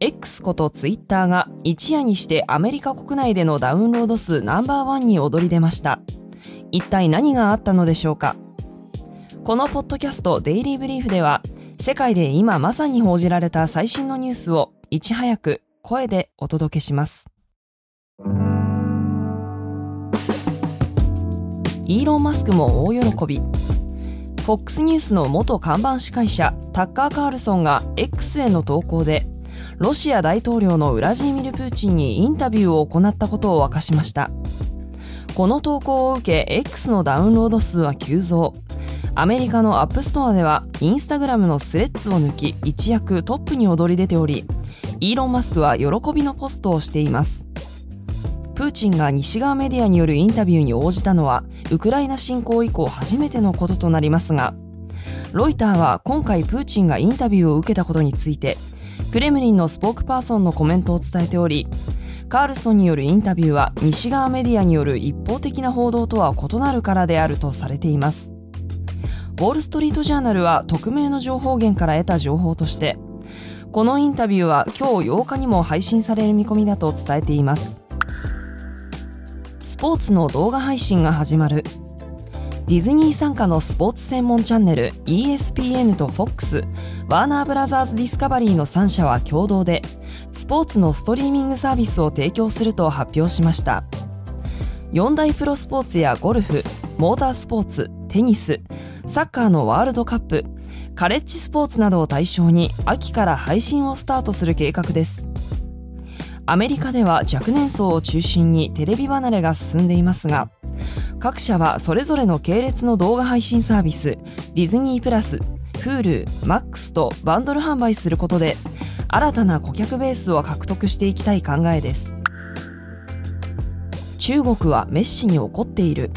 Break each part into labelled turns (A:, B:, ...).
A: X ことツイッターが一夜にしてアメリカ国内でのダウンロード数ナンバーワンに躍り出ました。一体何があったのでしょうか？このポッドキャストデイリーブリーフでは世界で今まさに報じられた最新のニュースをいち早く声でお届けします。イーロン・マスクも大喜び。FOX ニュースの元看板司会者タッカー・カールソンが X への投稿でロシア大統領のウラジーミル・プーチンにインタビューを行ったことを明かしました。この投稿を受け X のダウンロード数は急増。アメリカのアップストアではインスタグラムのスレッズを抜き一躍トップに躍り出ておりイーロン・マスクは喜びのポストをしています。プーチンが西側メディアによるインタビューに応じたのはウクライナ侵攻以降初めてのこととなりますがロイターは今回プーチンがインタビューを受けたことについてクレムリンのスポークパーソンのコメントを伝えておりカールソンによるインタビューは西側メディアによる一方的な報道とは異なるからであるとされています。ウォール・ストリート・ジャーナルは匿名の情報源から得た情報としてこのインタビューは今日8日にも配信される見込みだと伝えています。スポーツの動画配信が始まる。ディズニー傘下のスポーツ専門チャンネル ESPN と FOX ワーナーブラザーズディスカバリーの3社は共同でスポーツのストリーミングサービスを提供すると発表しました。4大プロスポーツやゴルフモータースポーツテニスサッカーのワールドカップカレッジスポーツなどを対象に秋から配信をスタートする計画です。アメリカでは若年層を中心にテレビ離れが進んでいますが各社はそれぞれの系列の動画配信サービスディズニープラス Hulu、MAX とバンドル販売することで新たな顧客ベースを獲得していきたい考えです。中国はメッシに怒っている。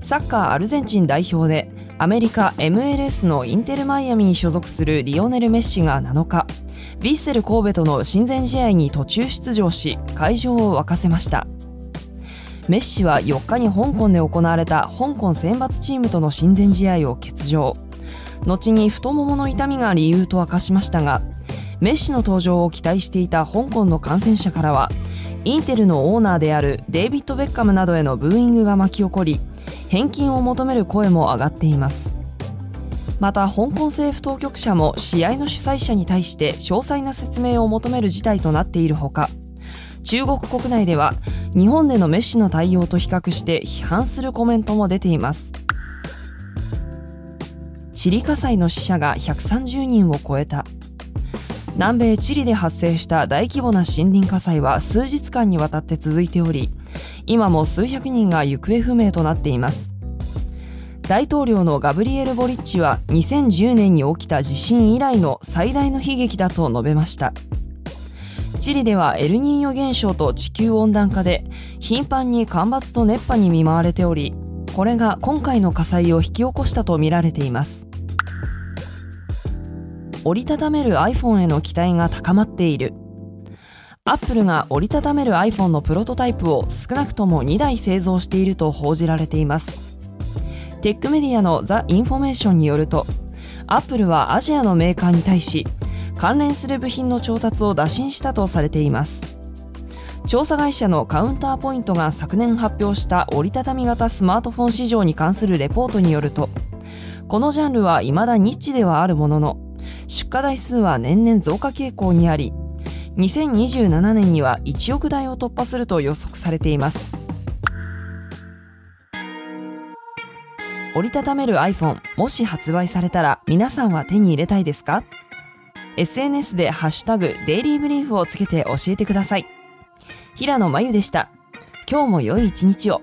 A: サッカーアルゼンチン代表でアメリカ MLS のインテルマイアミに所属するリオネル・メッシが7日ヴィッセル神戸との親善試合に途中出場し会場を沸かせました。メッシは4日に香港で行われた香港選抜チームとの親善試合を欠場。後に太ももの痛みが理由と明かしましたがメッシの登場を期待していた香港の感染者からはインテルのオーナーであるデイビッド・ベッカムなどへのブーイングが巻き起こり返金を求める声も上がっています。また香港政府当局者も試合の主催者に対して詳細な説明を求める事態となっているほか中国国内では日本でのメッシの対応と比較して批判するコメントも出ています。チリ火災の死者が130人を超えた。南米チリで発生した大規模な森林火災は数日間にわたって続いており今も数百人が行方不明となっています。大統領のガブリエル・ボリッチは2010年に起きた地震以来の最大の悲劇だと述べました。チリではエルニーニョ現象と地球温暖化で頻繁に干ばつと熱波に見舞われておりこれが今回の火災を引き起こしたとみられています。折りたためる iPhone への期待が高まっている。アップルが折りたためる iPhone のプロトタイプを少なくとも2台製造していると報じられています。テックメディアのザ・インフォメーションによるとアップルはアジアのメーカーに対し関連する部品の調達を打診したとされています。調査会社のカウンターポイントが昨年発表した折りたたみ型スマートフォン市場に関するレポートによるとこのジャンルは未だニッチではあるものの出荷台数は年々増加傾向にあり2027年には1億台を突破すると予測されています。折りたためる iPhone もし発売されたら皆さんは手に入れたいですか？SNS でハッシュタグデイリーブリーフをつけて教えてください。平野真由でした。今日も良い一日を。